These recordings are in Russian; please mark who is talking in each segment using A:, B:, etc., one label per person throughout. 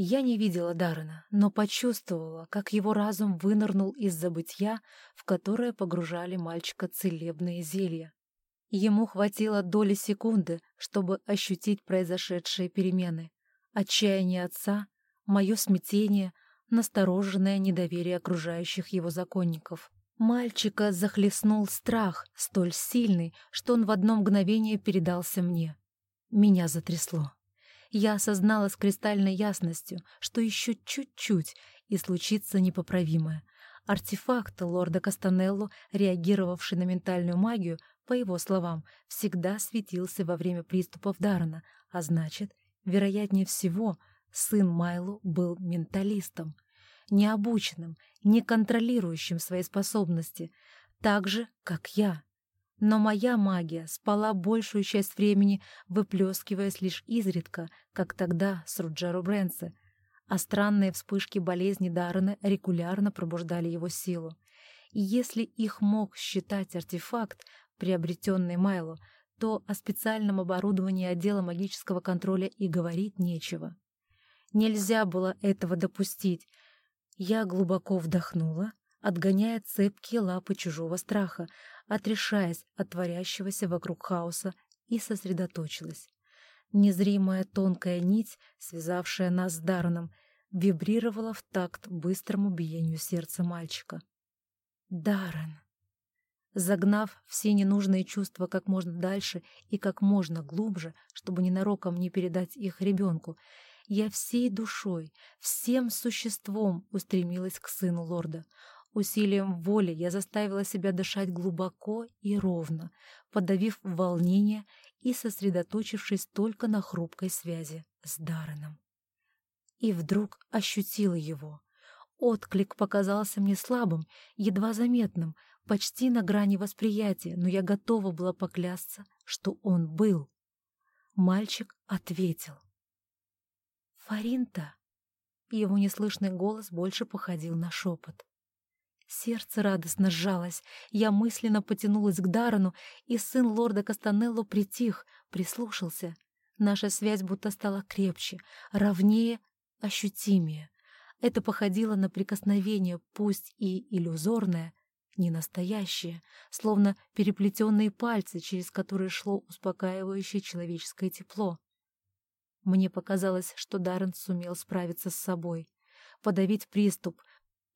A: Я не видела Даррена, но почувствовала, как его разум вынырнул из забытья, в которое погружали мальчика целебные зелья. Ему хватило доли секунды, чтобы ощутить произошедшие перемены. Отчаяние отца, мое смятение, настороженное недоверие окружающих его законников. Мальчика захлестнул страх, столь сильный, что он в одно мгновение передался мне. Меня затрясло я осознала с кристальной ясностью, что еще чуть-чуть, и случится непоправимое. Артефакт лорда Кастанелло, реагировавший на ментальную магию, по его словам, всегда светился во время приступов Дарана, а значит, вероятнее всего, сын Майлу был менталистом, необученным, не контролирующим свои способности, так же, как я. Но моя магия спала большую часть времени, выплескиваясь лишь изредка, как тогда с Руджеро Брэнсе, а странные вспышки болезни Даррена регулярно пробуждали его силу. И если их мог считать артефакт, приобретенный Майло, то о специальном оборудовании отдела магического контроля и говорить нечего. Нельзя было этого допустить. Я глубоко вдохнула, отгоняя цепкие лапы чужого страха, отрешаясь от творящегося вокруг хаоса, и сосредоточилась. Незримая тонкая нить, связавшая нас с Дарреном, вибрировала в такт быстрому биению сердца мальчика. Даррен! Загнав все ненужные чувства как можно дальше и как можно глубже, чтобы ненароком не передать их ребенку, я всей душой, всем существом устремилась к сыну лорда. Усилием воли я заставила себя дышать глубоко и ровно, подавив волнение и сосредоточившись только на хрупкой связи с Дарреном. И вдруг ощутила его. Отклик показался мне слабым, едва заметным, почти на грани восприятия, но я готова была поклясться, что он был. Мальчик ответил. «Фаринта!» Его неслышный голос больше походил на шепот. Сердце радостно сжалось. Я мысленно потянулась к Дарану, и сын лорда Кастанелло притих, прислушался. Наша связь будто стала крепче, ровнее, ощутимее. Это походило на прикосновение, пусть и иллюзорное, не настоящее, словно переплетенные пальцы, через которые шло успокаивающее человеческое тепло. Мне показалось, что Даррен сумел справиться с собой, подавить приступ,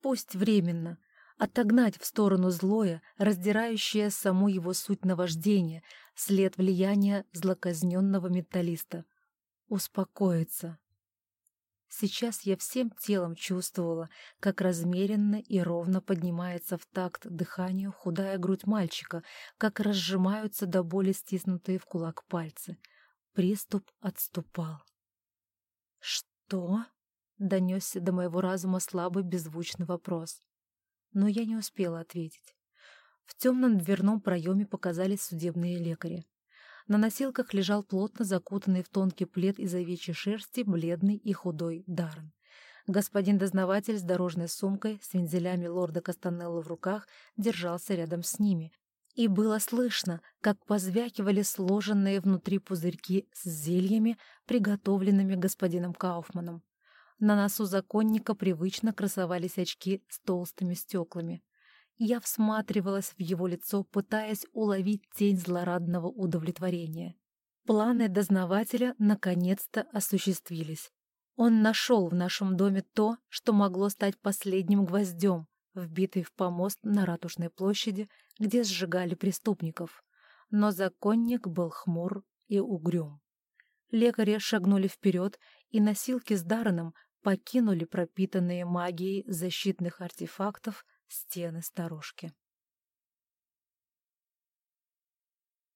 A: пусть временно, отогнать в сторону злое, раздирающее саму его суть наваждения, след влияния злоказненного металлиста. Успокоиться. Сейчас я всем телом чувствовала, как размеренно и ровно поднимается в такт дыханию худая грудь мальчика, как разжимаются до боли стиснутые в кулак пальцы. Приступ отступал. «Что?» — донесся до моего разума слабый беззвучный вопрос но я не успела ответить. В темном дверном проеме показались судебные лекари. На носилках лежал плотно закутанный в тонкий плед из овечьей шерсти бледный и худой Даррен. Господин дознаватель с дорожной сумкой с вензелями лорда Кастанелло в руках держался рядом с ними. И было слышно, как позвякивали сложенные внутри пузырьки с зельями, приготовленными господином Кауфманом. На носу законника привычно красовались очки с толстыми стеклами. Я всматривалась в его лицо, пытаясь уловить тень злорадного удовлетворения. Планы дознавателя наконец-то осуществились. Он нашел в нашем доме то, что могло стать последним гвоздем, вбитый в помост на Ратушной площади, где сжигали преступников. Но законник был хмур и угрюм. Лекари шагнули вперед, и носилки с Дарреном покинули пропитанные магией защитных артефактов стены сторожки.